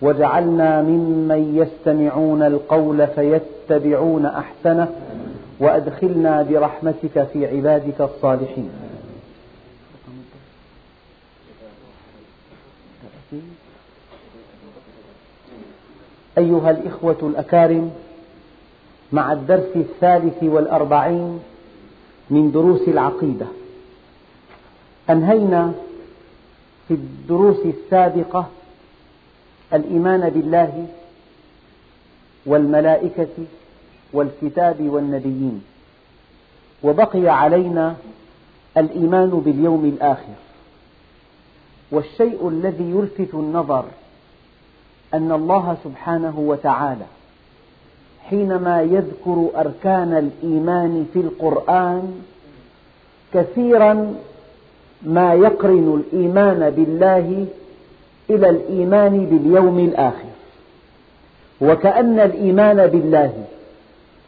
واجعلنا ممن يستمعون القول فيتبعون أحسنه وأدخلنا برحمتك في عبادك الصالحين. أيها الإخوة الأكارم مع الدرس الثالث والأربعين من دروس العقيدة أنهينا في الدروس السابقة الإيمان بالله والملائكة والكتاب والنبيين. وبقي علينا الإيمان باليوم الآخر. والشيء الذي يلفت النظر أن الله سبحانه وتعالى حينما يذكر أركان الإيمان في القرآن كثيرا ما يقرن الإيمان بالله إلى الإيمان باليوم الآخر. وكأن الإيمان بالله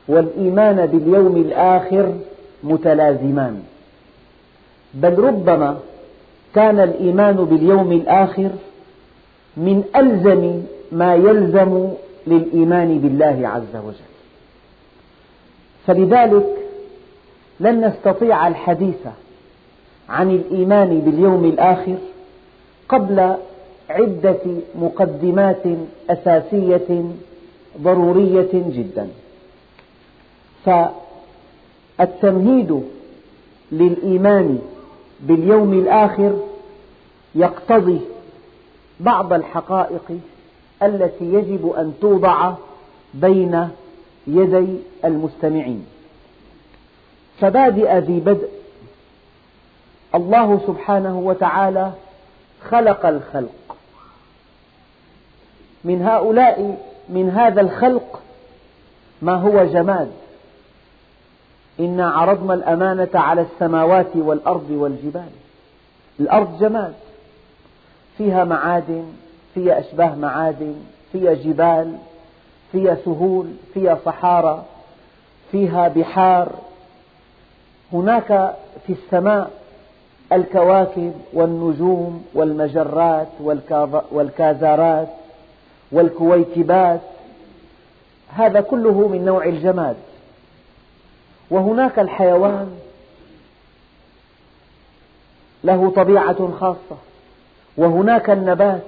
والإيمان باليوم الآخر متلازمان. بل ربما كان الإيمان باليوم الآخر من ألزم ما يلزم للإيمان بالله عز وجل. فلذلك لن نستطيع الحديث عن الإيمان باليوم الآخر قبل عدة مقدمات أساسية ضرورية جدا. فالتمهيد للإيمان باليوم الآخر يقتضي بعض الحقائق التي يجب أن توضع بين يدي المستمعين. فبادئ ذي بدء الله سبحانه وتعالى خلق الخلق. من هؤلاء من هذا الخلق ما هو جماد. إنا عرضنا الأمانة على السماوات والأرض والجبال. الأرض جماد. فيها معادن فيها أشباه معادن فيها جبال فيها سهول فيها صحارى فيها بحار. هناك في السماء الكواكب والنجوم والمجرات والكازارات. والكويكبات هذا كله من نوع الجماد. وهناك الحيوان له طبيعة خاصة وهناك النبات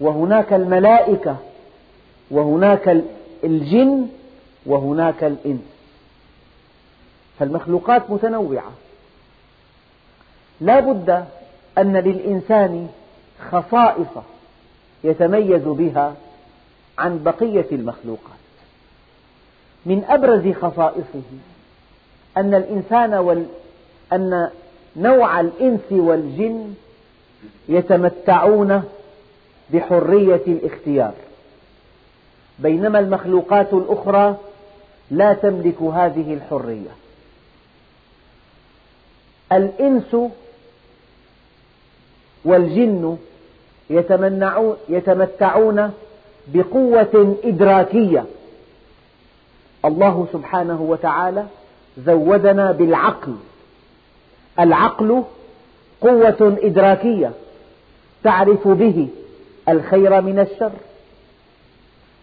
وهناك الملائكة وهناك الجن وهناك الإنس. فالمخلوقات متنوعة. لا بد أن للإنسان خصائص يتميز بها عن بقية المخلوقات. من أبرز خصائصه أن الإنسان وال... أن نوع الإنس والجن يتمتعون بحرية الاختيار. بينما المخلوقات الأخرى لا تملك هذه الحرية. الإنس والجن يتمتعون بقوة إدراكية. الله سبحانه وتعالى زودنا بالعقل. العقل قوة إدراكية. تعرف به الخير من الشر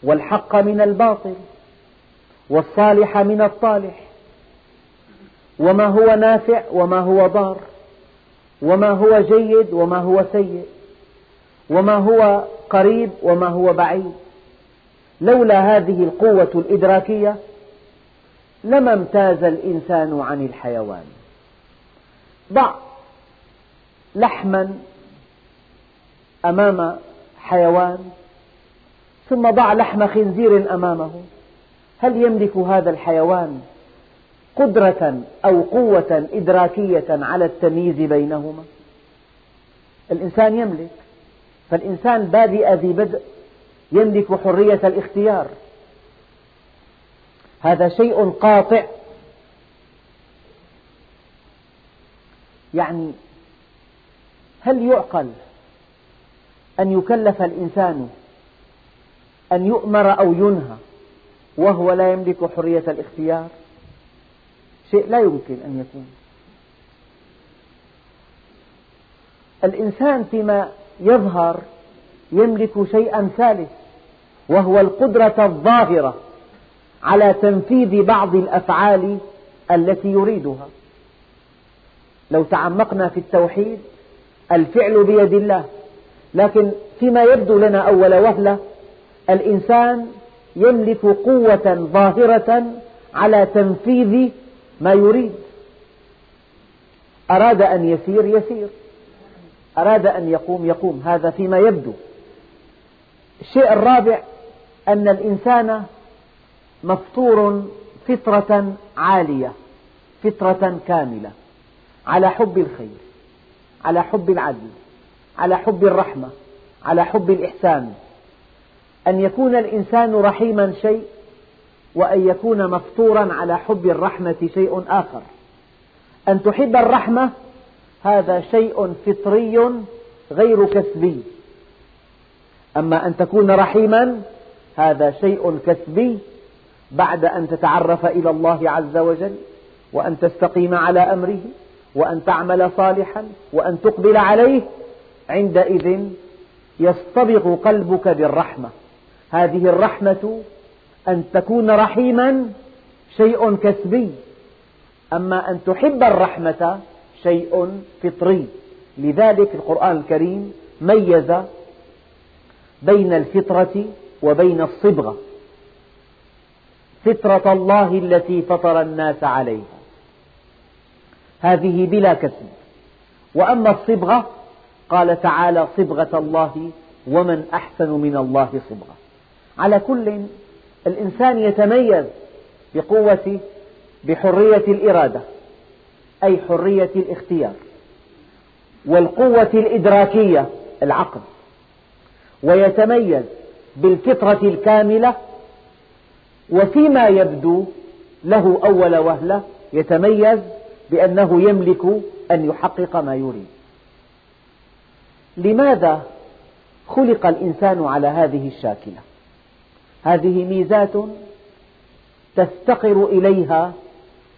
والحق من الباطل والصالح من الطالح وما هو نافع وما هو ضار. وما هو جيد وما هو سيء. وما هو قريب وما هو بعيد. لولا هذه القوة الإدراكية لما امتاز الإنسان عن الحيوان. ضع لحما أمام حيوان ثم ضع لحم خنزير أمامه. هل يملك هذا الحيوان قدرة أو قوة إدراكية على التمييز بينهما؟ الإنسان يملك. فالإنسان بادئ ذي بدء يملك حرية الاختيار. هذا شيء قاطع. يعني هل يعقل أن يكلف الإنسان أن يؤمر أو ينهى وهو لا يملك حرية الاختيار؟ شيء لا يمكن أن يكون. الإنسان فيما يظهر يملك شيئا ثالث وهو القدرة الظاهرة على تنفيذ بعض الأفعال التي يريدها. لو تعمقنا في التوحيد الفعل بيد الله لكن فيما يبدو لنا أول وهلة الإنسان يملك قوة ظاهرة على تنفيذ ما يريد. أراد أن يسير يسير. أراد أن يقوم يقوم. هذا فيما يبدو. الشيء الرابع أن الإنسان مفطور فطرة عالية فطرة كاملة على حب الخير على حب العدل على حب الرحمة على حب الإحسان. أن يكون الإنسان رحيما شيء وأن يكون مفطورا على حب الرحمة شيء آخر. أن تحب الرحمة هذا شيء فطري غير كسبي. أما أن تكون رحيما هذا شيء كسبي بعد أن تتعرف إلى الله عز وجل وأن تستقيم على أمره وأن تعمل صالحا وأن تقبل عليه عندئذ يصطبغ قلبك بالرحمة. هذه الرحمة أن تكون رحيما شيء كسبي. أما أن تحب الرحمة شيء فطري. لذلك القرآن الكريم ميز بين الفطرة وبين الصبغة فطرة الله التي فطر الناس عليها. هذه بلا كسب. وأما الصبغة قال تعالى صبغة الله ومن أحسن من الله صبغة. على كل الإنسان يتميز بقوة بحرية الإرادة. أي حرية الاختيار والقوة الإدراكية العقل ويتميز بالفطرة الكاملة وفيما يبدو له أول وهلة يتميز بأنه يملك أن يحقق ما يريد. لماذا خلق الإنسان على هذه الشاكلة؟ هذه ميزات تفتقر إليها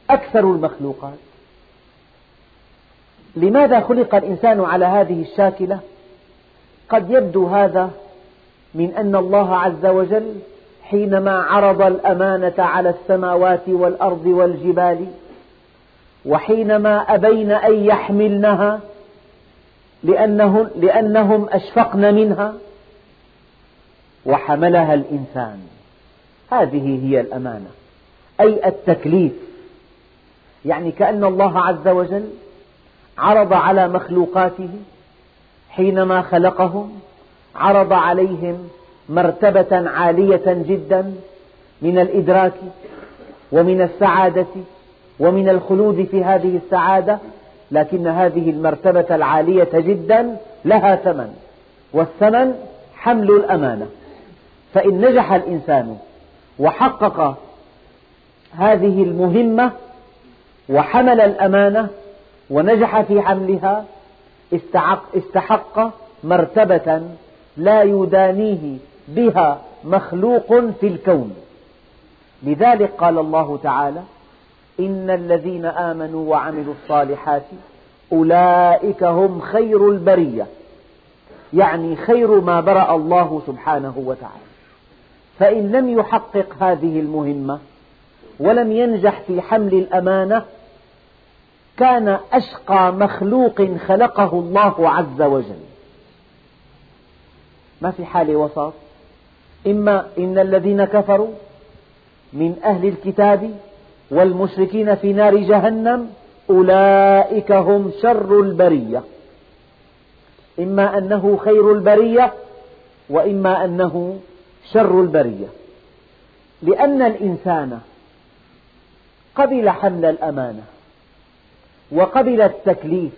أكثر المخلوقات. لماذا خلق الإنسان على هذه الشاكلة؟ قد يبدو هذا من أن الله عز وجل حينما عرض الأمانة على السماوات والأرض والجبال وحينما أبين أن يحملنها لأنهم, لأنهم أشفقن منها وحملها الإنسان. هذه هي الأمانة أي التكليف. يعني كأن الله عز وجل عرض على مخلوقاته حينما خلقهم عرض عليهم مرتبة عالية جدا من الإدراك ومن السعادة ومن الخلود في هذه السعادة لكن هذه المرتبة العالية جدا لها ثمن والثمن حمل الأمانة. فإن نجح الإنسان وحقق هذه المهمة وحمل الأمانة ونجح في حملها استحق مرتبة لا يدانيه بها مخلوق في الكون. لذلك قال الله تعالى إن الذين آمنوا وعملوا الصالحات أولئك هم خير البرية يعني خير ما برأ الله سبحانه وتعالى. فإن لم يحقق هذه المهمة ولم ينجح في حمل الأمانة كان أشقى مخلوق خلقه الله عز وجل. ما في حالة وسط إما إن الذين كفروا من أهل الكتاب والمشركين في نار جهنم أولئك هم شر البرية. إما أنه خير البرية وإما أنه شر البرية. لأن الإنسان قبل حمل الأمانة. وقبل التكليف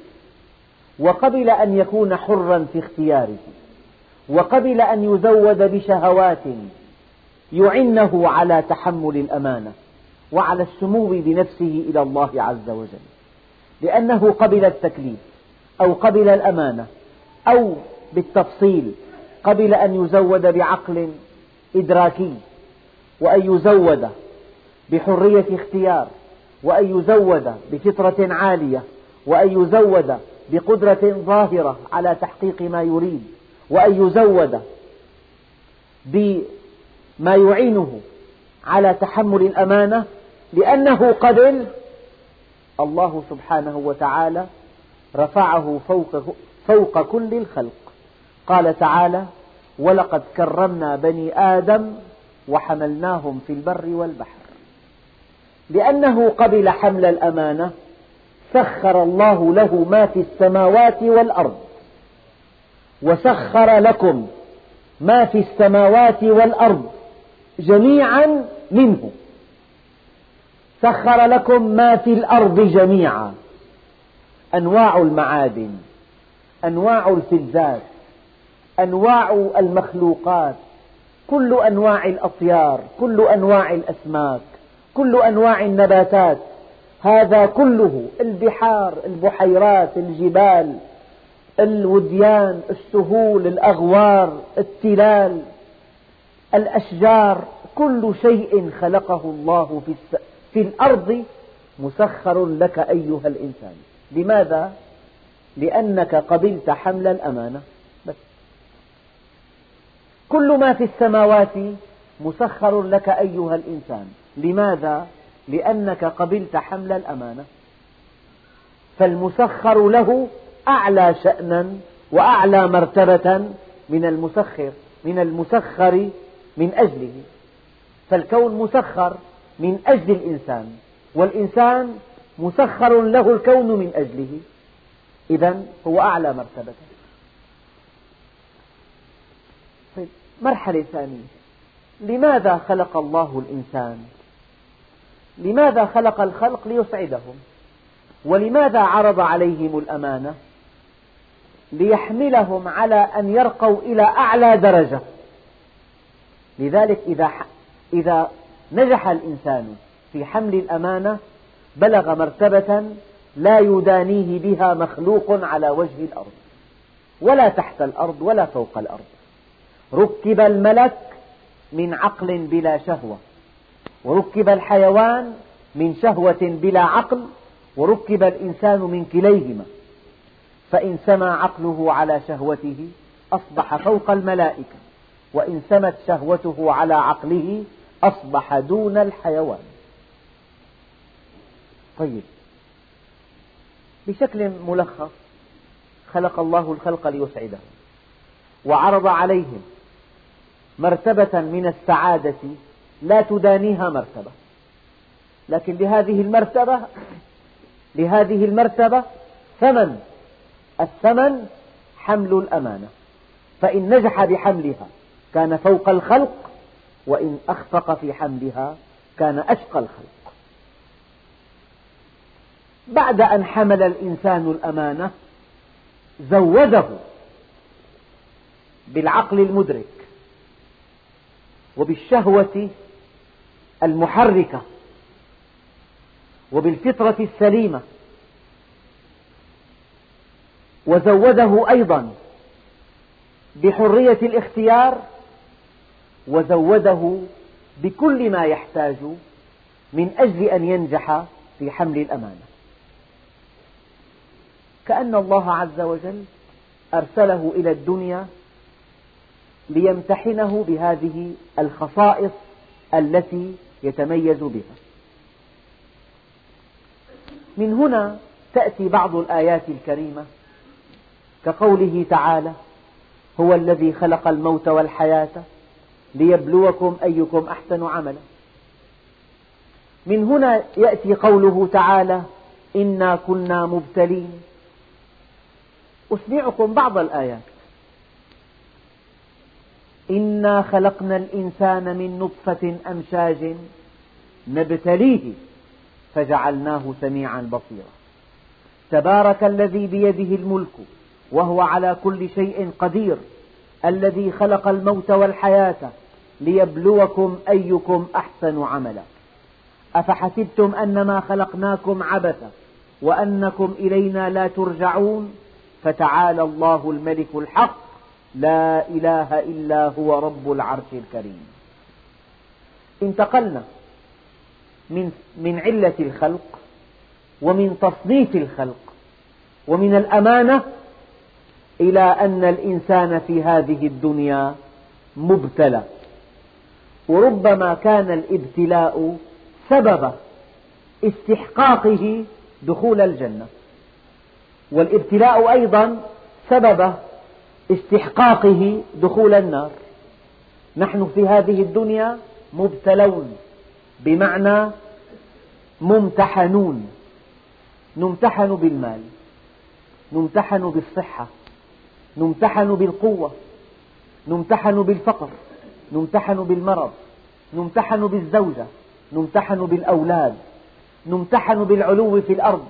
وقبل أن يكون حرا في اختياره وقبل أن يزود بشهوات يعنه على تحمل الأمانة وعلى السمو بنفسه إلى الله عز وجل. لأنه قبل التكليف أو قبل الأمانة أو بالتفصيل قبل أن يزود بعقل إدراكي وأن يزود بحرية اختيار. وأن يزود بفطرة عالية وأن يزود بقدرة ظاهرة على تحقيق ما يريد وأن يزود بما يعينه على تحمل الأمانة لأنه قبل الله سبحانه وتعالى رفعه فوق, فوق كل الخلق. قال تعالى ولقد كرمنا بني آدم وحملناهم في البر والبحر. لأنه قبل حمل الأمانة سخر الله له ما في السماوات والأرض. وسخر لكم ما في السماوات والأرض جميعا منه. سخر لكم ما في الأرض جميعا. أنواع المعادن أنواع الفلزات أنواع المخلوقات كل أنواع الأطيار كل أنواع الأسماك. كل أنواع النباتات. هذا كله البحار البحيرات الجبال الوديان السهول الأغوار التلال الأشجار. كل شيء خلقه الله في, في الأرض مسخر لك أيها الإنسان. لماذا؟ لأنك قبلت حمل الأمانة. بس. كل ما في السماوات مسخر لك أيها الإنسان. لماذا؟ لأنك قبلت حمل الأمانة. فالمسخر له أعلى شأنا وأعلى مرتبة من المسخر من المسخر من أجله. فالكون مسخر من أجل الإنسان والإنسان مسخر له الكون من أجله. إذا هو أعلى مرتبة. طيب مرحلة ثانية. لماذا خلق الله الإنسان؟ لماذا خلق الخلق ليسعدهم؟ ولماذا عرض عليهم الأمانة؟ ليحملهم على أن يرقوا إلى أعلى درجة. لذلك إذا, إذا نجح الإنسان في حمل الأمانة بلغ مرتبة لا يدانيه بها مخلوق على وجه الأرض ولا تحت الأرض ولا فوق الأرض. ركب الملك من عقل بلا شهوة. وركب الحيوان من شهوة بلا عقل وركب الإنسان من كليهما. فإن سمى عقله على شهوته أصبح فوق الملائكة. وإن سمت شهوته على عقله أصبح دون الحيوان. طيب. بشكل ملخص خلق الله الخلق ليسعدهم. وعرض عليهم مرتبة من السعادة لا تدانيها مرتبة. لكن لهذه المرتبة لهذه المرتبة ثمن. الثمن حمل الأمانة. فإن نجح بحملها كان فوق الخلق وإن أخفق في حملها كان أشقى الخلق. بعد أن حمل الإنسان الأمانة زوده بالعقل المدرك وبالشهوة المحركة وبالفطرة السليمة. وزوده أيضا بحرية الاختيار وزوده بكل ما يحتاج من أجل أن ينجح في حمل الأمانة. كأن الله عز وجل أرسله إلى الدنيا ليمتحنه بهذه الخصائص التي يتميز بها. من هنا تأتي بعض الآيات الكريمة كقوله تعالى هو الذي خلق الموت والحياة ليبلوكم أيكم أحسن عملا. من هنا يأتي قوله تعالى إنا كنا مبتلين. أسمعكم بعض الآيات. إنا خلقنا الإنسان من نطفة أمشاج نبتليه فجعلناه سميعا بصيرا. تبارك الذي بيده الملك وهو على كل شيء قدير الذي خلق الموت والحياة ليبلوكم أيكم أحسن عملا. أفحسبتم أنما خلقناكم عبثا وأنكم إلينا لا ترجعون؟ فتعالى الله الملك الحق لا إله إلا هو رب العرش الكريم. انتقلنا من, من علة الخلق ومن تصنيف الخلق ومن الأمانة إلى أن الإنسان في هذه الدنيا مبتلى. وربما كان الابتلاء سبب استحقاقه دخول الجنة. والابتلاء أيضا سبب استحقاقه دخول النار. نحن في هذه الدنيا مبتلون بمعنى ممتحنون. نمتحن بالمال نمتحن بالصحة نمتحن بالقوة نمتحن بالفقر نمتحن بالمرض نمتحن بالزوجة نمتحن بالأولاد نمتحن بالعلو في الأرض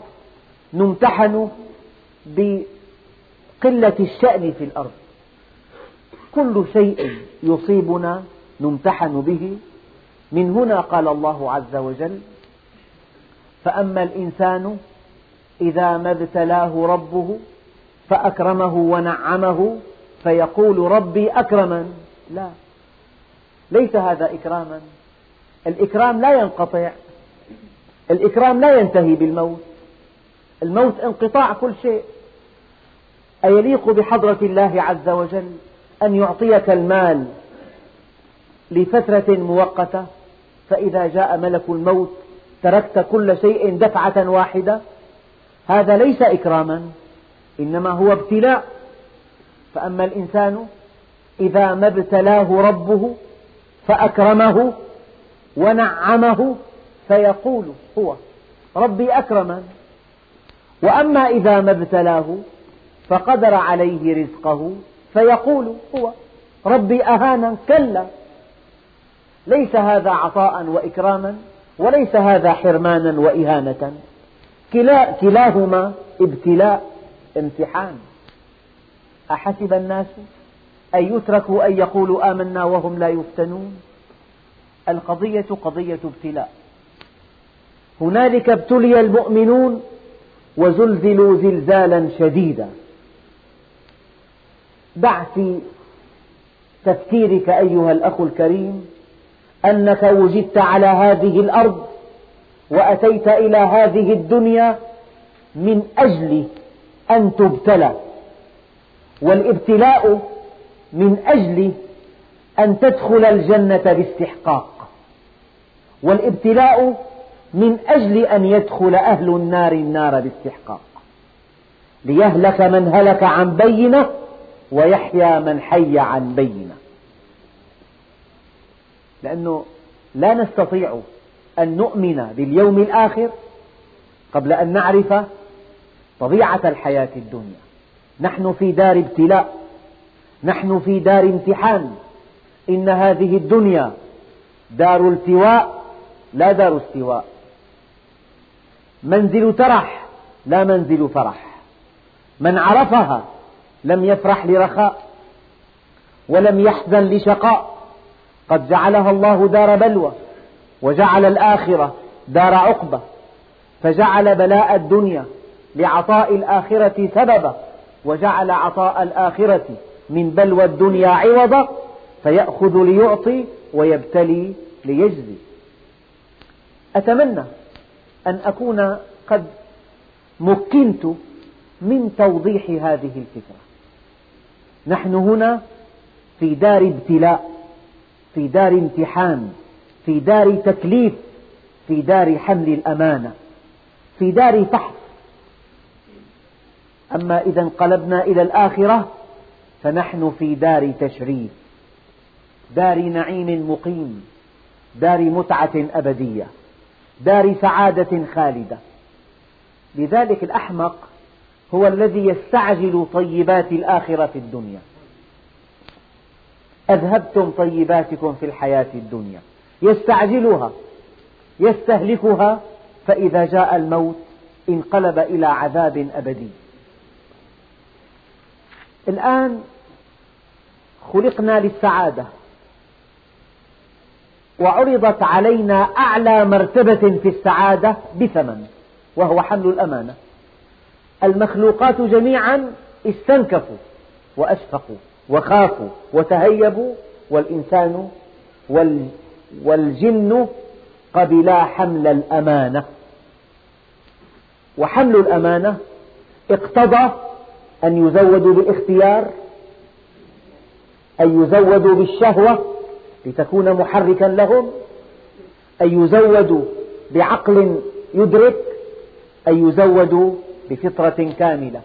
نمتحن بقلة الشأن في الأرض. كل شيء يصيبنا نمتحن به. من هنا قال الله عز وجل فأما الإنسان إذا ما ابتلاه ربه فأكرمه ونعمه فيقول ربي أكرمن لا ليس هذا إكراما. الإكرام لا ينقطع. الإكرام لا ينتهي بالموت. الموت انقطاع كل شيء. أيليق بحضرة الله عز وجل أن يعطيك المال لفترة مؤقتة؟ فإذا جاء ملك الموت تركت كل شيء دفعة واحدة؟ هذا ليس إكراما إنما هو ابتلاء. فأما الإنسان إذا ما ابتلاه ربه فأكرمه ونعمه فيقول هو ربي أكرمن. وأما إذا ما ابتلاه فقدر عليه رزقه فيقول هو ربي أهانا كلا. ليس هذا عطاء وإكراما وليس هذا حرمانا وإهانة. كلا كلاهما ابتلاء امتحان. أحسب الناس أن يتركوا أن يقولوا آمنا وهم لا يفتنون؟ القضية قضية ابتلاء. هنالك ابتلي المؤمنون وزلزلوا زلزالا شديدا. في تفكيرك أيها الأخ الكريم أنك وجدت على هذه الأرض وأتيت إلى هذه الدنيا من أجل أن تبتلى والابتلاء من أجل أن تدخل الجنة باستحقاق والابتلاء من أجل أن يدخل أهل النار النار باستحقاق ليهلك من هلك عن بينة ويحيى من حي عن بينة. لأنه لا نستطيع أن نؤمن باليوم الآخر قبل أن نعرف طبيعة الحياة الدنيا. نحن في دار ابتلاء. نحن في دار امتحان. إن هذه الدنيا دار التواء لا دار استواء. منزل ترح لا منزل فرح. من عرفها لم يفرح لرخاء ولم يحزن لشقاء. قد جعلها الله دار بلوى وجعل الآخرة دار عقبة فجعل بلاء الدنيا لعطاء الآخرة سببا وجعل عطاء الآخرة من بلوى الدنيا عوضا فيأخذ ليعطي ويبتلي ليجزي. أتمنى أن أكون قد مكنت من توضيح هذه الفكرة. نحن هنا في دار ابتلاء في دار امتحان في دار تكليف في دار حمل الأمانة في دار فحص. أما إذا انقلبنا إلى الآخرة فنحن في دار تشريف دار نعيم مقيم دار متعة أبدية دار سعادة خالدة. لذلك الأحمق هو الذي يستعجل طيبات الآخرة في الدنيا. أذهبتم طيباتكم في الحياة الدنيا. يستعجلها يستهلكها فإذا جاء الموت انقلب إلى عذاب أبدي. الآن خلقنا للسعادة. وعرضت علينا أعلى مرتبة في السعادة بثمن وهو حمل الأمانة. المخلوقات جميعا استنكفوا وأشفقوا وخافوا وتهيبوا والإنسان والجن قبلا حمل الأمانة. وحمل الأمانة اقتضى أن يزودوا بالاختيار أن يزودوا بالشهوة لتكون محركا لهم أن يزودوا بعقل يدرك أن يزودوا بفطرة كاملة.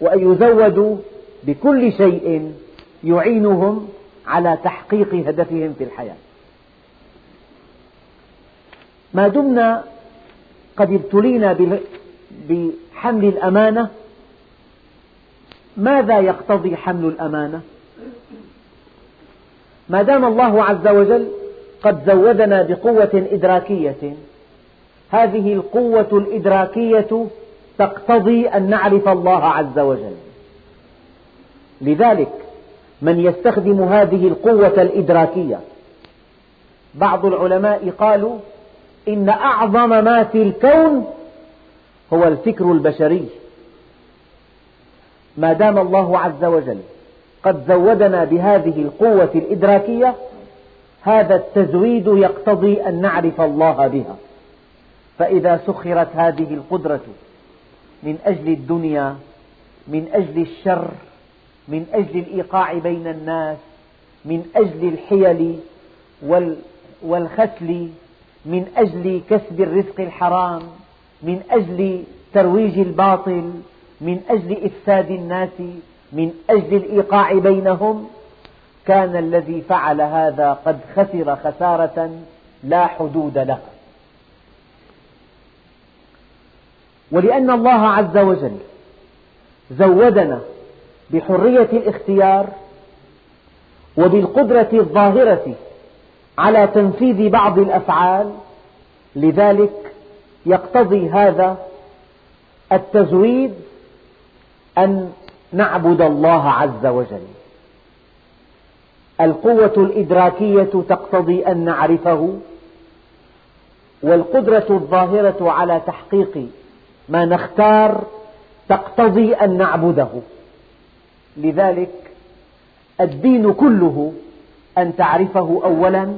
وأن يزودوا بكل شيء يعينهم على تحقيق هدفهم في الحياة. ما دمنا قد ابتلينا بحمل الأمانة. ماذا يقتضي حمل الأمانة؟ ما دام الله عز وجل قد زودنا بقوة إدراكية هذه القوة الإدراكية تقتضي أن نعرف الله عز وجل. لذلك من يستخدم هذه القوة الإدراكية بعض العلماء قالوا إن أعظم ما في الكون هو الفكر البشري. ما دام الله عز وجل قد زودنا بهذه القوة الإدراكية هذا التزويد يقتضي أن نعرف الله بها. فإذا سخرت هذه القدرة من أجل الدنيا من أجل الشر من أجل الإيقاع بين الناس من أجل الحيل والخسل من أجل كسب الرزق الحرام من أجل ترويج الباطل من أجل إفساد الناس من أجل الإيقاع بينهم كان الذي فعل هذا قد خسر خسارة لا حدود لها ولأن الله عز وجل زودنا بحرية الاختيار وبالقدرة الظاهرة على تنفيذ بعض الأفعال لذلك يقتضي هذا التزويد أن نعبد الله عز وجل. القوة الإدراكية تقتضي أن نعرفه والقدرة الظاهرة على تحقيق ما نختار تقتضي أن نعبده. لذلك الدين كله أن تعرفه أولا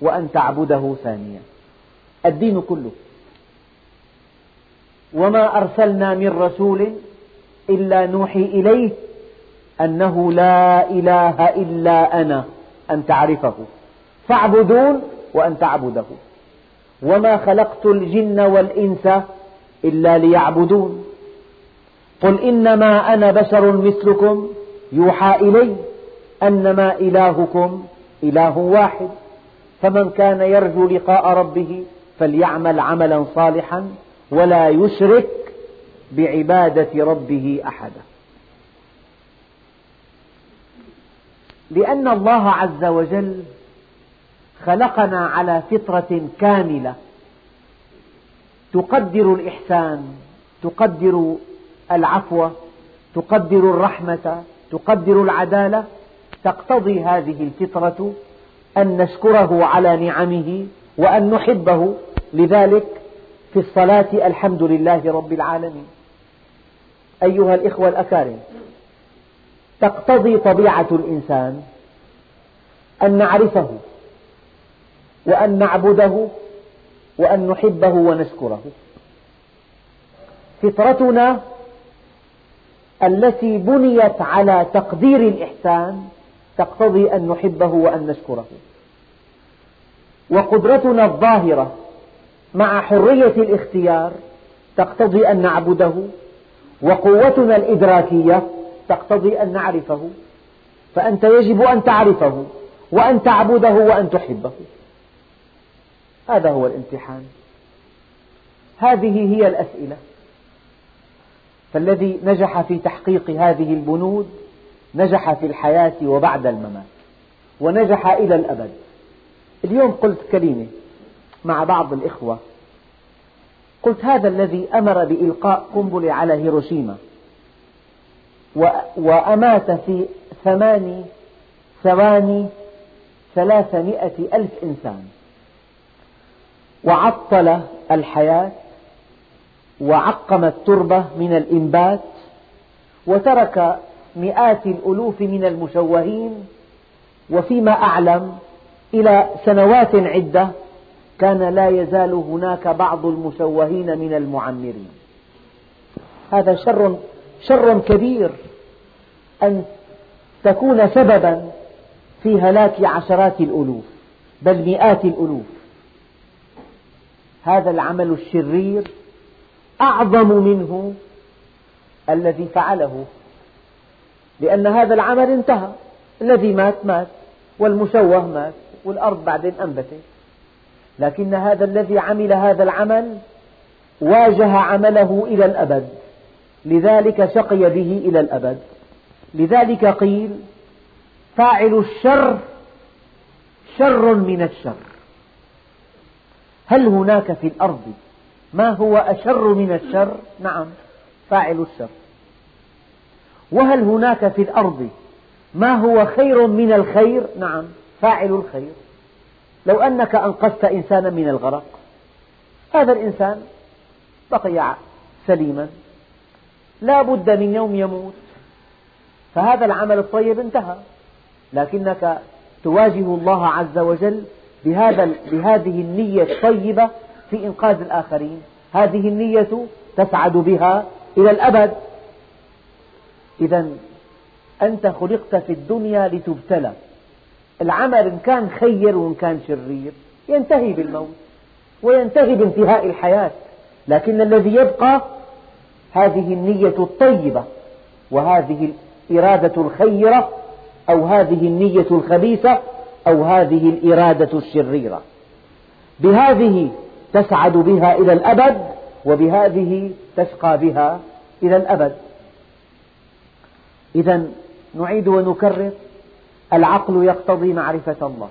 وأن تعبده ثانيا. الدين كله. وما أرسلنا من رسول إلا نوحي إليه أنه لا إله إلا أنا أن تعرفه. فاعبدون وأن تعبده. وما خلقت الجن والإنس إلا ليعبدون. قل إنما أنا بشر مثلكم يوحى إلي أنما إلهكم إله واحد. فمن كان يرجو لقاء ربه فليعمل عملا صالحا ولا يشرك بعبادة ربه أحدا. لأن الله عز وجل خلقنا على فطرة كاملة. تقدر الإحسان تقدر العفو تقدر الرحمة تقدر العدالة تقتضي هذه الفطرة أن نشكره على نعمه وأن نحبه. لذلك في الصلاة الحمد لله رب العالمين. أيها الإخوة الأكارم تقتضي طبيعة الإنسان أن نعرفه وأن نعبده وأن نحبه ونشكره. فطرتنا التي بنيت على تقدير الإحسان تقتضي أن نحبه وأن نشكره. وقدرتنا الظاهرة مع حرية الاختيار تقتضي أن نعبده. وقوتنا الإدراكية تقتضي أن نعرفه. فأنت يجب أن تعرفه وأن تعبده وأن تحبه. هذا هو الامتحان. هذه هي الأسئلة. فالذي نجح في تحقيق هذه البنود نجح في الحياة وبعد الممات ونجح إلى الأبد. اليوم قلت كلمة مع بعض الإخوة. قلت هذا الذي أمر بإلقاء قنبلة على هيروشيما وأمات في ثماني ثواني ثلاثمائة ألف إنسان. وعطل الحياة وعقم التربة من الإنبات وترك مئات الألوف من المشوهين وفيما أعلم إلى سنوات عدة كان لا يزال هناك بعض المشوهين من المعمرين. هذا شر شر كبير أن تكون سببا في هلاك عشرات الألوف بل مئات الألوف. هذا العمل الشرير أعظم منه الذي فعله لأن هذا العمل انتهى الذي مات مات والمشوه مات والأرض بعدين أنبتت. لكن هذا الذي عمل هذا العمل واجه عمله إلى الأبد لذلك شقي به إلى الأبد. لذلك قيل فاعل الشر شر من الشر. هل هناك في الأرض ما هو أشر من الشر؟ نعم فاعل الشر وهل هناك في الأرض ما هو خير من الخير؟ نعم فاعل الخير لو أنك أنقذت إنسانا من الغرق هذا الإنسان بقي سليما لا بد من يوم يموت فهذا العمل الطيب انتهى لكنك تواجه الله عز وجل بهذا بهذه النية الطيبة في إنقاذ الآخرين. هذه النية تسعد بها إلى الأبد. إذا أنت خلقت في الدنيا لتبتلى. العمل إن كان خير وإن كان شرير ينتهي بالموت وينتهي بانتهاء الحياة. لكن الذي يبقى هذه النية الطيبة وهذه الإرادة الخيرة أو هذه النية الخبيثة أو هذه الإرادة الشريرة. بهذه تسعد بها إلى الأبد وبهذه تشقى بها إلى الأبد. إذا نعيد ونكرر العقل يقتضي معرفة الله.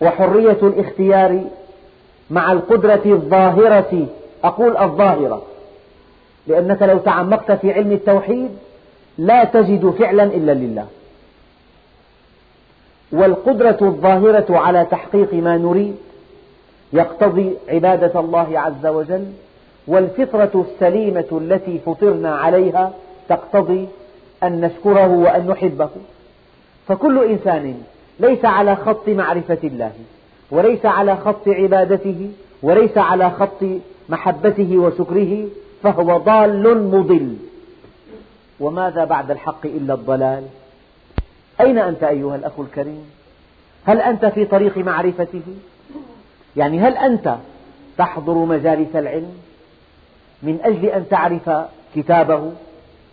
وحرية الاختيار مع القدرة الظاهرة أقول الظاهرة لأنك لو تعمقت في علم التوحيد لا تجد فعلا إلا لله. والقدرة الظاهرة على تحقيق ما نريد يقتضي عبادة الله عز وجل والفطرة السليمة التي فطرنا عليها تقتضي أن نشكره وأن نحبه. فكل إنسان ليس على خط معرفة الله وليس على خط عبادته وليس على خط محبته وشكره فهو ضال مضل. وماذا بعد الحق إلا الضلال؟ أين أنت أيها الأخ الكريم؟ هل أنت في طريق معرفته؟ يعني هل أنت تحضر مجالس العلم من أجل أن تعرف كتابه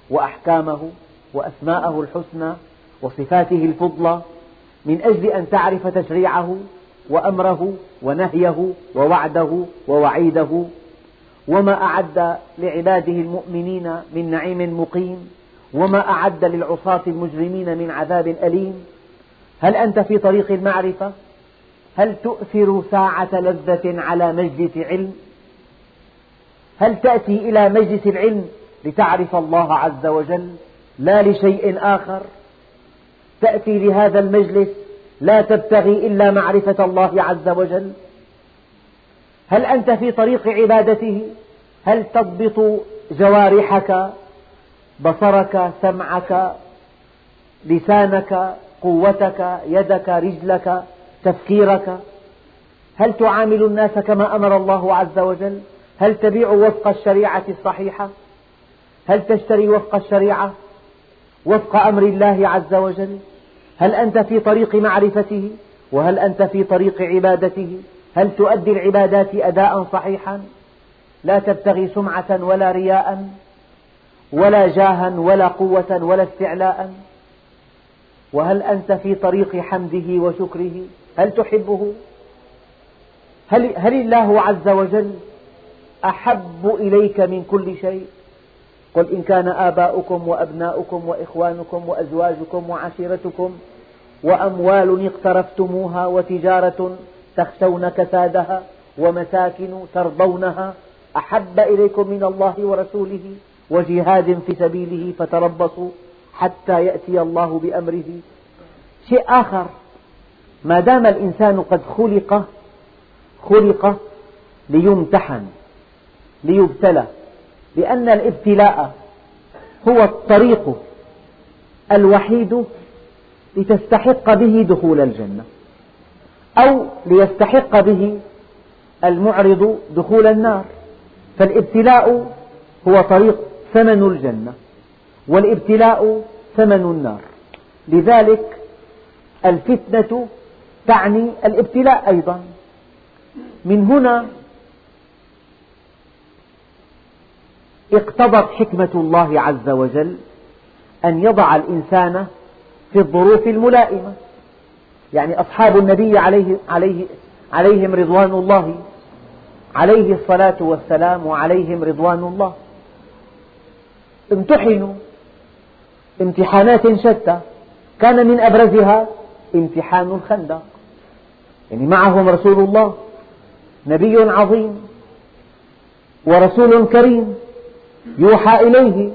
وأحكامه وأسماءه الحسنى وصفاته الفضلى من أجل أن تعرف تشريعه وأمره ونهيه ووعده ووعيده وما أعد لعباده المؤمنين من نعيم مقيم وما أعد للعصاة المجرمين من عذاب أليم هل أنت في طريق المعرفة؟ هل تؤثر ساعة لذة على مجلس علم؟ هل تأتي إلى مجلس العلم لتعرف الله عز وجل لا لشيء آخر؟ تأتي لهذا المجلس لا تبتغي إلا معرفة الله عز وجل؟ هل أنت في طريق عبادته؟ هل تضبط جوارحك بصرك سمعك لسانك قوتك يدك رجلك تفكيرك. هل تعامل الناس كما أمر الله عز وجل؟ هل تبيع وفق الشريعة الصحيحة؟ هل تشتري وفق الشريعة؟ وفق أمر الله عز وجل؟ هل أنت في طريق معرفته؟ وهل أنت في طريق عبادته؟ هل تؤدي العبادات أداء صحيحا؟ لا تبتغي سمعة ولا رياء؟ ولا جاها ولا قوة ولا استعلاء. وهل أنت في طريق حمده وشكره؟ هل تحبه؟ هل, هل الله عز وجل أحب إليك من كل شيء؟ قل إن كان آباؤكم وأبناؤكم وإخوانكم وأزواجكم وعشيرتكم وأموال اقترفتموها وتجارة تخشون كسادها ومساكن ترضونها أحب إليكم من الله ورسوله وجهاد في سبيله فتربصوا حتى يأتي الله بأمره. شيء آخر ما دام الإنسان قد خلق خلق ليمتحن ليبتلى لأن الابتلاء هو الطريق الوحيد لتستحق به دخول الجنة أو ليستحق به المعرض دخول النار. فالابتلاء هو طريق ثمن الجنة والابتلاء ثمن النار. لذلك الفتنة تعني الابتلاء أيضا. من هنا اقتضت حكمة الله عز وجل أن يضع الإنسان في الظروف الملائمة. يعني أصحاب النبي عليه عليه عليهم رضوان الله عليه الصلاة والسلام وعليهم رضوان الله. امتحنوا. امتحانات شتى. كان من أبرزها امتحان الخندق. يعني معهم رسول الله نبي عظيم ورسول كريم يوحى إليه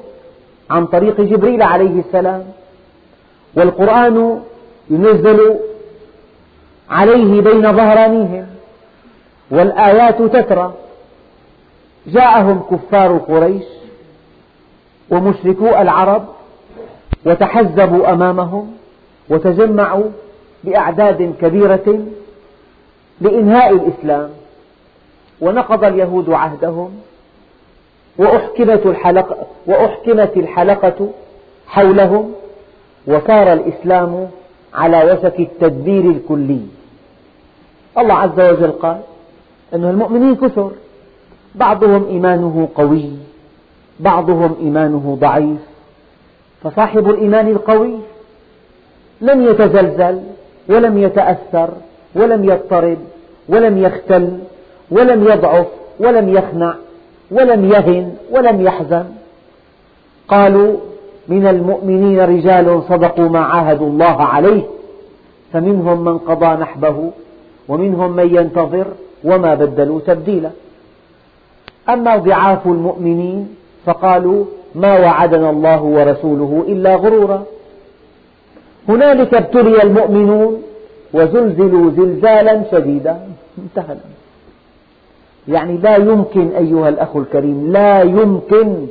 عن طريق جبريل عليه السلام. والقرآن ينزل عليه بين ظهرانيهم. والآيات تترى. جاءهم كفار قريش. ومشركو العرب وتحزبوا أمامهم وتجمعوا بأعداد كبيرة لإنهاء الإسلام ونقض اليهود عهدهم وأحكمت الحلقة, وأحكمت الحلقة حولهم وصار الإسلام على وشك التدبير الكلي. الله عز وجل قال أن المؤمنين كثر بعضهم إيمانه قوي. بعضهم إيمانه ضعيف فصاحب الإيمان القوي لم يتزلزل ولم يتأثر ولم يضطرب ولم يختل ولم يضعف ولم يخنع ولم يهن ولم يحزن. قالوا من المؤمنين رجال صدقوا ما عاهدوا الله عليه فمنهم من قضى نحبه ومنهم من ينتظر وما بدلوا تبديلا. أما ضعاف المؤمنين فقالوا ما وعدنا الله ورسوله إلا غرورا. هنالك ابتلي المؤمنون وزلزلوا زلزالا شديدا. انتهى يعني لا يمكن أيها الأخ الكريم لا يمكن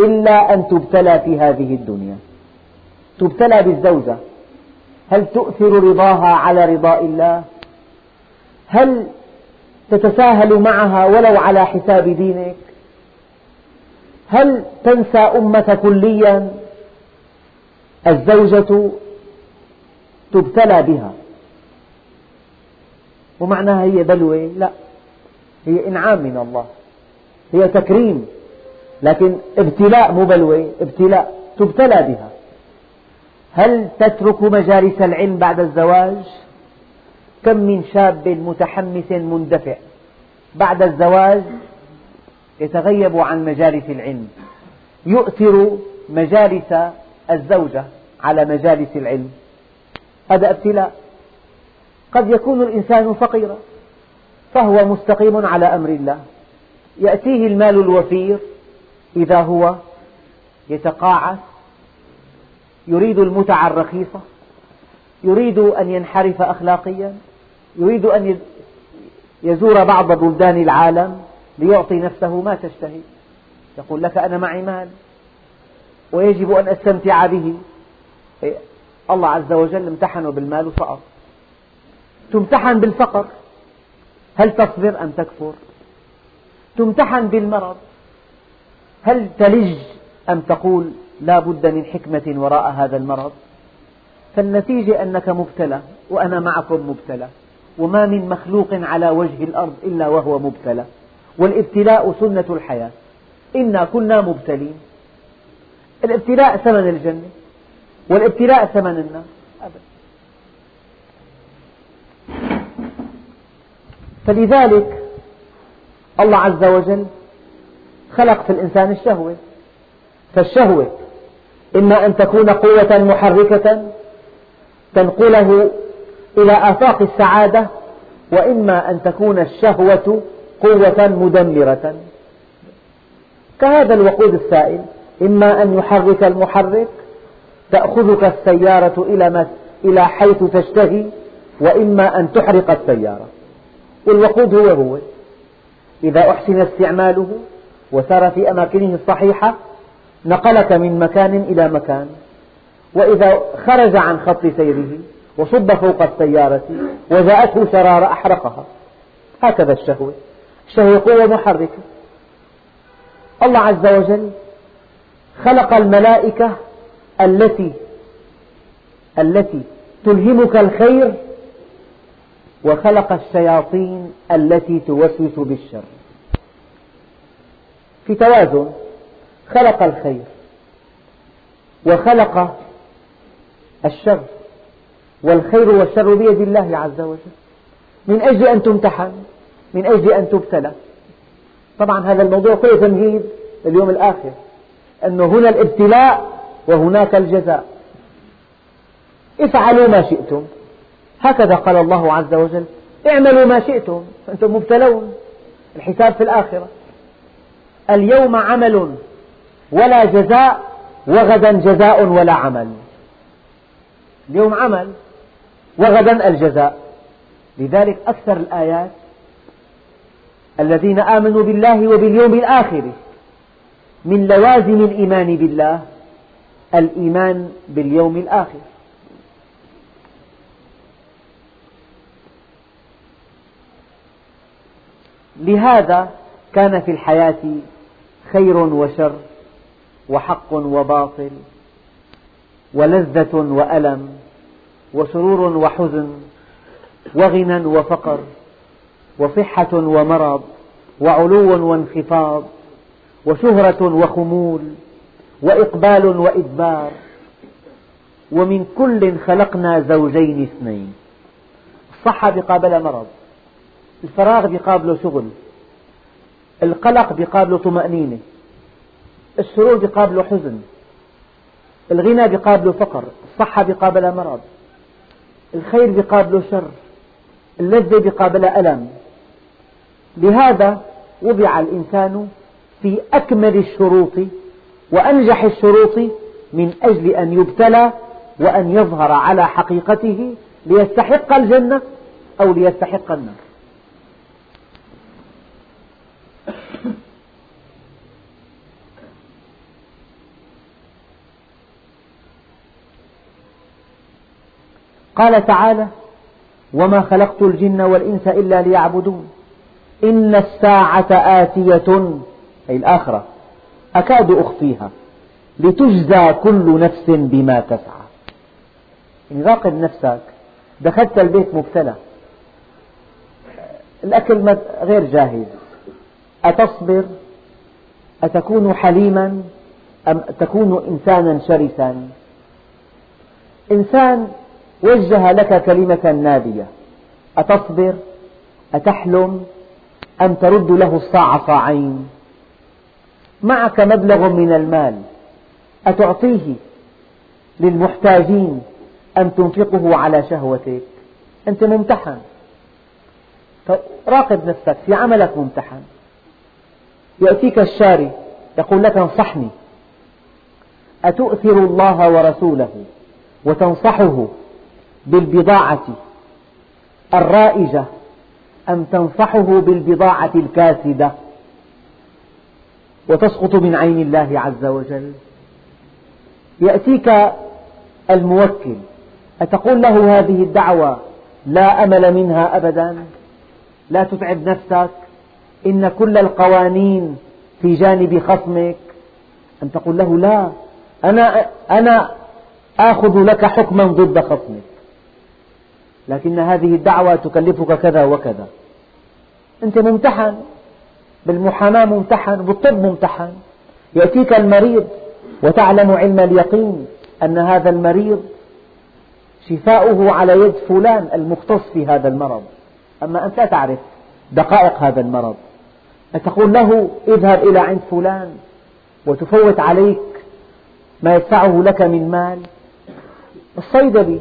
إلا أن تبتلى في هذه الدنيا. تبتلى بالزوجة. هل تؤثر رضاها على رضاء الله؟ هل تتساهل معها ولو على حساب دينك؟ هل تنسى أمك كليا؟ الزوجة تبتلى بها. ومعناها هي بلوى؟ لا. هي إنعام من الله. هي تكريم. لكن ابتلاء مو بلوى ابتلاء تبتلى بها. هل تترك مجالس العلم بعد الزواج؟ كم من شاب متحمس مندفع. بعد الزواج يتغيب عن مجالس العلم. يؤثر مجالس الزوجة على مجالس العلم. هذا ابتلاء. قد يكون الإنسان فقيرا فهو مستقيم على أمر الله. يأتيه المال الوفير إذا هو يتقاعس يريد المتع الرخيصة يريد أن ينحرف أخلاقيا يريد أن يزور بعض بلدان العالم. ليعطي نفسه ما تشتهي. يقول لك أنا معي مال. ويجب أن أستمتع به. الله عز وجل امتحنه بالمال وسقط تمتحن بالفقر. هل تصبر أم تكفر؟ تمتحن بالمرض. هل تلج أم تقول لا بد من حكمة وراء هذا المرض؟ فالنتيجة أنك مبتلى وأنا معكم مبتلى. وما من مخلوق على وجه الأرض إلا وهو مبتلى. والابتلاء سنة الحياة. إنا كنا مبتلين. الابتلاء ثمن الجنة والابتلاء ثمن النار. فلذلك الله عز وجل خلق في الإنسان الشهوة. فالشهوة إما أن تكون قوة محركة تنقله إلى آفاق السعادة وإما أن تكون الشهوة قوة مدمرة. كهذا الوقود السائل إما أن يحرك المحرك تأخذك السيارة إلى, إلى حيث تشتهي وإما أن تحرق السيارة. والوقود هو هو. إذا أحسن استعماله وسار في أماكنه الصحيحة نقلك من مكان إلى مكان. وإذا خرج عن خط سيره وصب فوق السيارة وجاءته شرارة أحرقها. هكذا الشهوة. الشهوة قوة محركة الله عز وجل خلق الملائكة التي التي تلهمك الخير وخلق الشياطين التي توسوس بالشر. في توازن خلق الخير وخلق الشر والخير والشر بيد الله عز وجل. من أجل أن تمتحن من أجل أن تبتلى. طبعا هذا الموضوع كله تمهيد لليوم الآخر أنه هنا الابتلاء وهناك الجزاء. افعلوا ما شئتم. هكذا قال الله عز وجل اعملوا ما شئتم فأنتم مبتلون. الحساب في الآخرة. اليوم عمل ولا جزاء وغدا جزاء ولا عمل. اليوم عمل وغدا الجزاء. لذلك أكثر الآيات الذين آمنوا بالله وباليوم الآخر من لوازم الإيمان بالله الإيمان باليوم الآخر. لهذا كان في الحياة خير وشر وحق وباطل ولذة وألم وسرور وحزن وغنى وفقر. وصحة ومرض وعلو وانخفاض وشهرة وخمول وإقبال وإدبار ومن كل خلقنا زوجين اثنين. الصحة بقابل مرض الفراغ بقابله شغل القلق بقابله طمأنينة السرور بقابله حزن الغنى بقابله فقر الصحة بقابلها مرض الخير بقابله شر اللذة بقابلها ألم. لهذا وضع الإنسان في أكمل الشروط وأنجح الشروط من أجل أن يبتلى وأن يظهر على حقيقته ليستحق الجنة أو ليستحق النار. قال تعالى وما خلقت الجن والإنس إلا ليعبدون إن الساعة آتية أي الآخرة أكاد أخفيها لتجزى كل نفس بما تسعى. يعني راقب نفسك. دخلت البيت مبتلى. الأكل غير جاهز. أتصبر؟ أتكون حليما؟ أم تكون إنسانا شرسا؟ إنسان وجه لك كلمة نادية. أتصبر؟ أتحلم؟ أم ترد له الصاع صاعين. معك مبلغ من المال. أتعطيه للمحتاجين أم تنفقه على شهوتك. أنت ممتحن. راقب نفسك في عملك ممتحن. يأتيك الشاري يقول لك انصحني. أتؤثر الله ورسوله وتنصحه بالبضاعة الرائجة أم تنصحه بالبضاعة الكاسدة وتسقط من عين الله عز وجل. يأتيك الموكل أتقول له هذه الدعوة لا أمل منها أبدا؟ لا تتعب نفسك؟ إن كل القوانين في جانب خصمك؟ أن تقول له لا أنا, أنا آخذ لك حكما ضد خصمك. لكن هذه الدعوة تكلفك كذا وكذا. أنت ممتحن بالمحاماة ممتحن بالطب ممتحن. يأتيك المريض وتعلم علم اليقين أن هذا المريض شفاؤه على يد فلان المختص في هذا المرض. أما أنت لا تعرف دقائق هذا المرض. تقول له اذهب إلى عند فلان وتفوت عليك ما يدفعه لك من مال. الصيدلي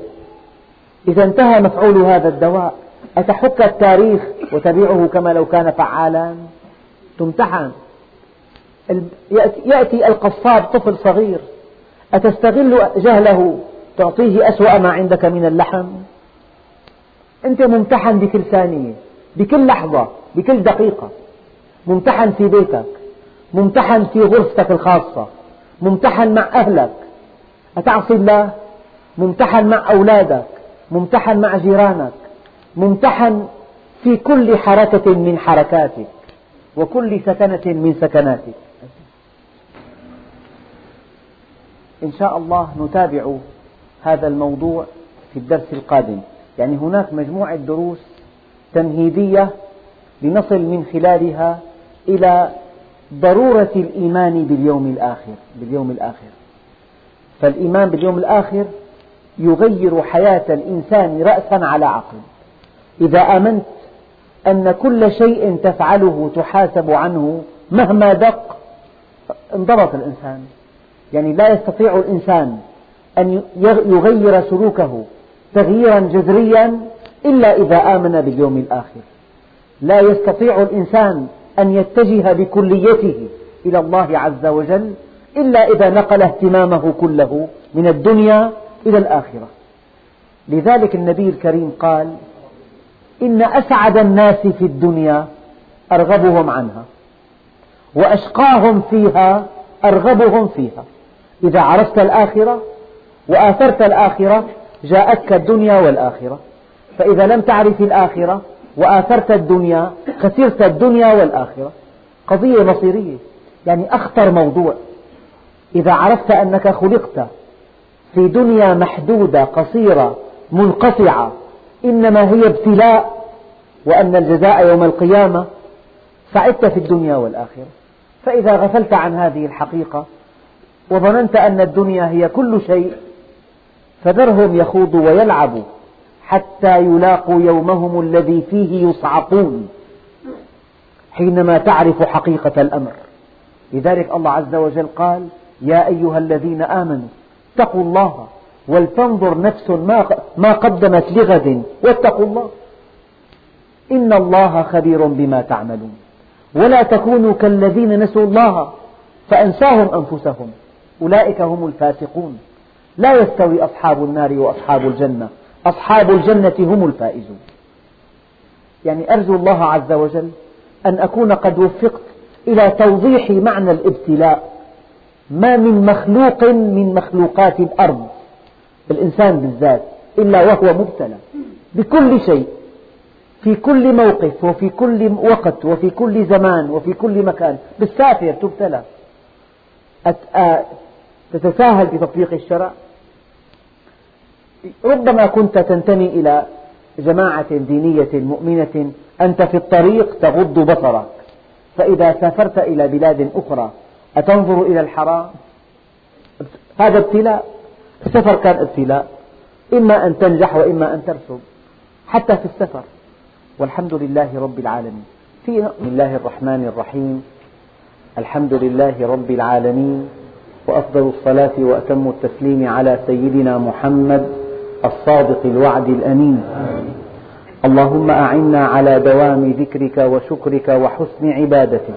إذا انتهى مفعول هذا الدواء أتحك التاريخ وتبيعه كما لو كان فعالا؟ تمتحن. يأتي القصاب طفل صغير. أتستغل جهله؟ تعطيه أسوأ ما عندك من اللحم؟ أنت ممتحن بكل ثانية بكل لحظة بكل دقيقة. ممتحن في بيتك. ممتحن في غرفتك الخاصة. ممتحن مع أهلك. أتعصي الله؟ ممتحن مع أولادك. ممتحن مع جيرانك ممتحن في كل حركة من حركاتك وكل سكنة من سكناتك. إن شاء الله نتابع هذا الموضوع في الدرس القادم. يعني هناك مجموعة دروس تمهيدية لنصل من خلالها إلى ضرورة الإيمان باليوم الآخر باليوم الآخر. فالإيمان باليوم الآخر يغير حياة الإنسان رأسا على عقل. إذا آمنت أن كل شيء تفعله تحاسب عنه مهما دق انضبط الإنسان. يعني لا يستطيع الإنسان أن يغير سلوكه تغييرا جذريا إلا إذا آمن باليوم الآخر. لا يستطيع الإنسان أن يتجه بكليته إلى الله عز وجل إلا إذا نقل اهتمامه كله من الدنيا إلى الآخرة. لذلك النبي الكريم قال إن أسعد الناس في الدنيا أرغبهم عنها وأشقاهم فيها أرغبهم فيها. إذا عرفت الآخرة وآثرت الآخرة جاءتك الدنيا والآخرة. فإذا لم تعرف الآخرة وآثرت الدنيا خسرت الدنيا والآخرة. قضية مصيرية يعني أخطر موضوع. إذا عرفت أنك خلقت في دنيا محدودة قصيرة منقطعة. إنما هي ابتلاء وأن الجزاء يوم القيامة سعدت في الدنيا والآخرة. فإذا غفلت عن هذه الحقيقة وظننت أن الدنيا هي كل شيء فذرهم يخوضوا ويلعبوا حتى يلاقوا يومهم الذي فيه يصعقون حينما تعرف حقيقة الأمر. لذلك الله عز وجل قال يا أيها الذين آمنوا اتقوا الله ولتنظر نفس ما قدمت لغد واتقوا الله. إن الله خبير بما تعملون. ولا تكونوا كالذين نسوا الله فأنساهم أنفسهم. أولئك هم الفاسقون. لا يستوي أصحاب النار وأصحاب الجنة. أصحاب الجنة هم الفائزون. يعني أرجو الله عز وجل أن أكون قد وفقت إلى توضيح معنى الابتلاء. ما من مخلوق من مخلوقات الأرض الإنسان بالذات إلا وهو مبتلى بكل شيء في كل موقف وفي كل وقت وفي كل زمان وفي كل مكان بالسافر تبتلى. تتساهل بتطبيق الشرع. ربما كنت تنتمي إلى جماعة دينية مؤمنة أنت في الطريق تغض بصرك فإذا سافرت إلى بلاد أخرى أتنظر إلى الحرام؟ هذا ابتلاء. السفر كان ابتلاء. إما أن تنجح وإما أن ترسب. حتى في السفر. والحمد لله رب العالمين. في بسم الله الرحمن الرحيم. الحمد لله رب العالمين. وأفضل الصلاة وأتم التسليم على سيدنا محمد الصادق الوعد الأمين. اللهم أعنا على دوام ذكرك وشكرك وحسن عبادتك.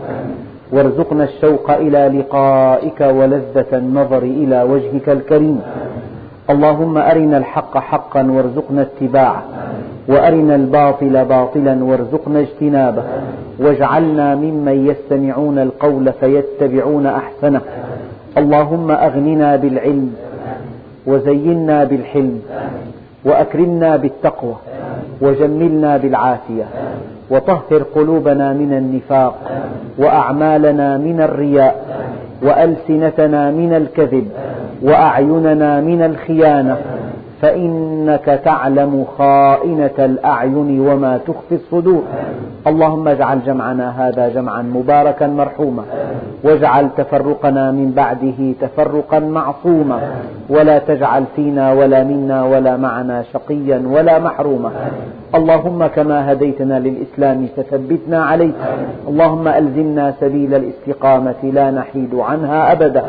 وارزقنا الشوق إلى لقائك ولذة النظر إلى وجهك الكريم. اللهم أرنا الحق حقا وارزقنا اتباعه وأرنا الباطل باطلا وارزقنا اجتنابه. واجعلنا ممن يستمعون القول فيتبعون أحسنه. اللهم أغننا بالعلم وزينا بالحلم. وأكرمنا بالتقوى وجملنا بالعافية وطهر قلوبنا من النفاق وأعمالنا من الرياء وألسنتنا من الكذب وأعيننا من الخيانة فإنك تعلم خائنة الأعين وما تخفي الصدور. اللهم اجعل جمعنا هذا جمعا مباركا مرحوما واجعل تفرقنا من بعده تفرقا معصوما. ولا تجعل فينا ولا منا ولا معنا شقيا ولا محروما. اللهم كما هديتنا للإسلام فثبتنا عليه اللهم ألزمنا سبيل الاستقامة لا نحيد عنها أبدا.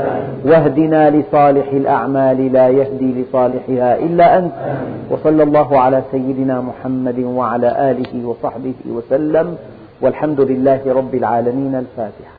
واهدنا لصالح الأعمال لا يهدي لصالحها إلا أنت. وصلى الله على سيدنا محمد وعلى آله وصحبه وسلم. والحمد لله رب العالمين. الفاتحة.